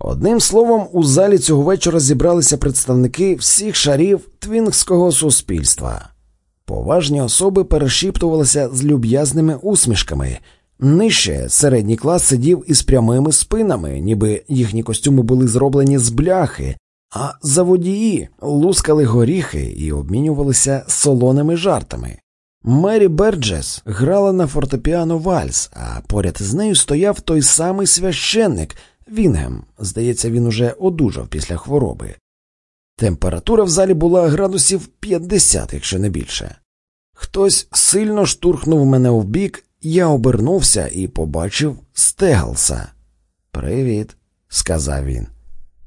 Одним словом, у залі цього вечора зібралися представники всіх шарів твінгського суспільства. Поважні особи перешіптувалися з люб'язними усмішками. Нижче середній клас сидів із прямими спинами, ніби їхні костюми були зроблені з бляхи, а заводії лускали горіхи і обмінювалися солоними жартами. Мері Берджес грала на фортепіано вальс, а поряд з нею стояв той самий священник Вінгем. Здається, він уже одужав після хвороби. Температура в залі була градусів 50, якщо не більше. Хтось сильно штурхнув мене в бік, я обернувся і побачив Стеглса. Привіт, сказав він.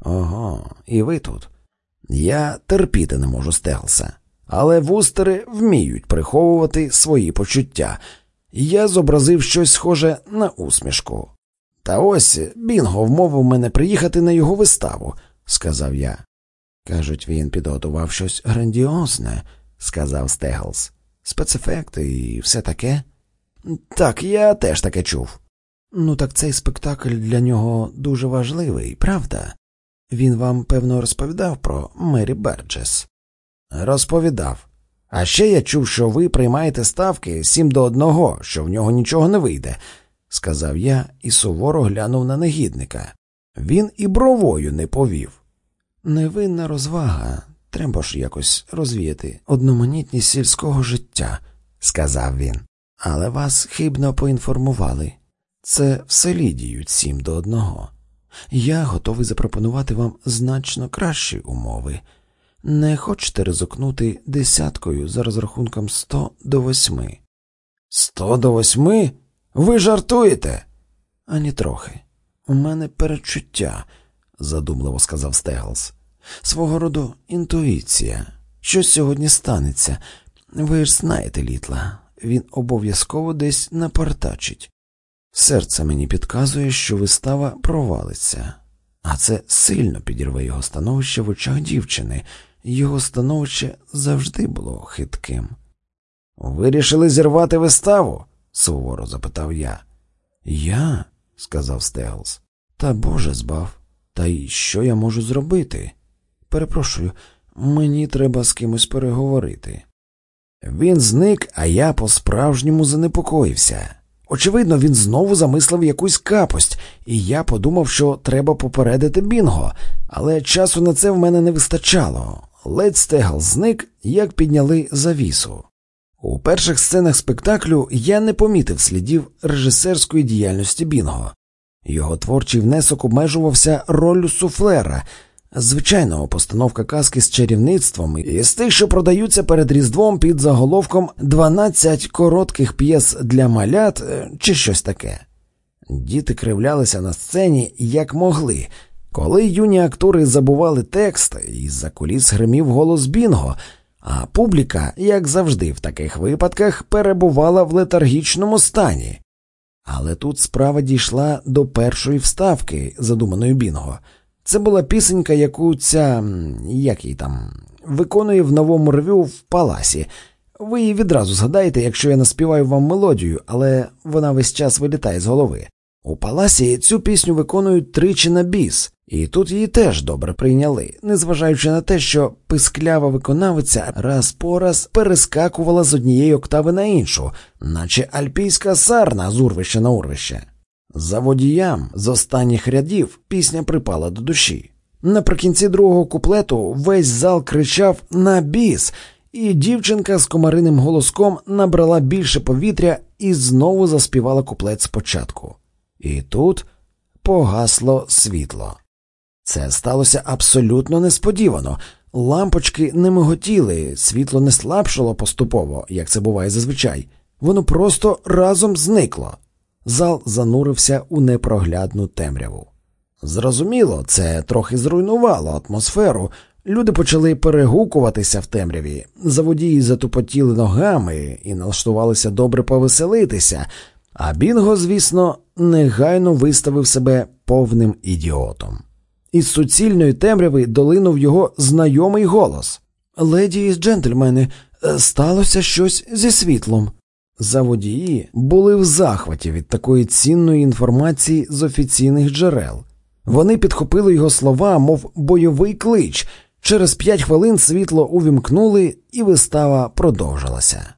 Ого, і ви тут. Я терпіти не можу Стеглса, але вустери вміють приховувати свої почуття. Я зобразив щось схоже на усмішку. Та ось Бінго вмовив мене приїхати на його виставу, сказав я. Кажуть, він підготував щось грандіозне, сказав Стеглс. Спецефекти і все таке. Так, я теж таке чув. Ну, так цей спектакль для нього дуже важливий, правда? Він вам, певно, розповідав про Мері Берджес. Розповідав. А ще я чув, що ви приймаєте ставки сім до одного, що в нього нічого не вийде, сказав я і суворо глянув на негідника. Він і бровою не повів. Невинна розвага, треба ж якось розвіяти одноманітність сільського життя, сказав він. Але вас хибно поінформували. Це в селі діють сім до одного. Я готовий запропонувати вам значно кращі умови. Не хочете ризикнути десяткою за розрахунком сто до восьми. Сто до восьми? Ви жартуєте? Ані трохи. У мене перечуття, задумливо сказав Стеглс. Свого роду інтуїція. Щось сьогодні станеться. Ви ж знаєте, літла, він обов'язково десь напартачить. Серце мені підказує, що вистава провалиться, а це сильно підірве його становище в очах дівчини, його становище завжди було хитким. Вирішили зірвати виставу? Суворо запитав я. Я, сказав Стеглс, та Боже збав. Та й що я можу зробити? Перепрошую, мені треба з кимось переговорити. Він зник, а я по справжньому занепокоївся. Очевидно, він знову замислив якусь капость, і я подумав, що треба попередити Бінго, але часу на це в мене не вистачало. Ледь стегл зник, як підняли завісу. У перших сценах спектаклю я не помітив слідів режисерської діяльності Бінго. Його творчий внесок обмежувався роллю суфлера, звичайного постановка казки з чарівництвом і з тих, що продаються перед Різдвом під заголовком «12 коротких п'єс для малят е, чи щось таке. Діти кривлялися на сцені як могли. Коли юні актори забували текст, із за куліс гримів голос Бінго, а публіка, як завжди, в таких випадках перебувала в летаргічному стані. Але тут справа дійшла до першої вставки, задуманої Бінго. Це була пісенька, яку ця як їй там, виконує в новому ревю в паласі. Ви її відразу згадаєте, якщо я наспіваю вам мелодію, але вона весь час вилітає з голови. У паласі цю пісню виконують тричі на біс, і тут її теж добре прийняли, незважаючи на те, що писклява виконавиця раз по раз перескакувала з однієї октави на іншу, наче альпійська сарна з урвища на урвище. За водіям з останніх рядів пісня припала до душі. Наприкінці другого куплету весь зал кричав на біс, і дівчинка з комариним голоском набрала більше повітря і знову заспівала куплет спочатку. І тут погасло світло. Це сталося абсолютно несподівано. Лампочки не миготіли, світло не слабшало поступово, як це буває зазвичай. Воно просто разом зникло. Зал занурився у непроглядну темряву. Зрозуміло, це трохи зруйнувало атмосферу. Люди почали перегукуватися в темряві, заводії затупотіли ногами і налаштувалися добре повеселитися, а Бінго, звісно, негайно виставив себе повним ідіотом. Із суцільної темряви долинув його знайомий голос Леді і джентльмени, сталося щось зі світлом. Заводії були в захваті від такої цінної інформації з офіційних джерел. Вони підхопили його слова, мов бойовий клич. Через п'ять хвилин світло увімкнули, і вистава продовжилася.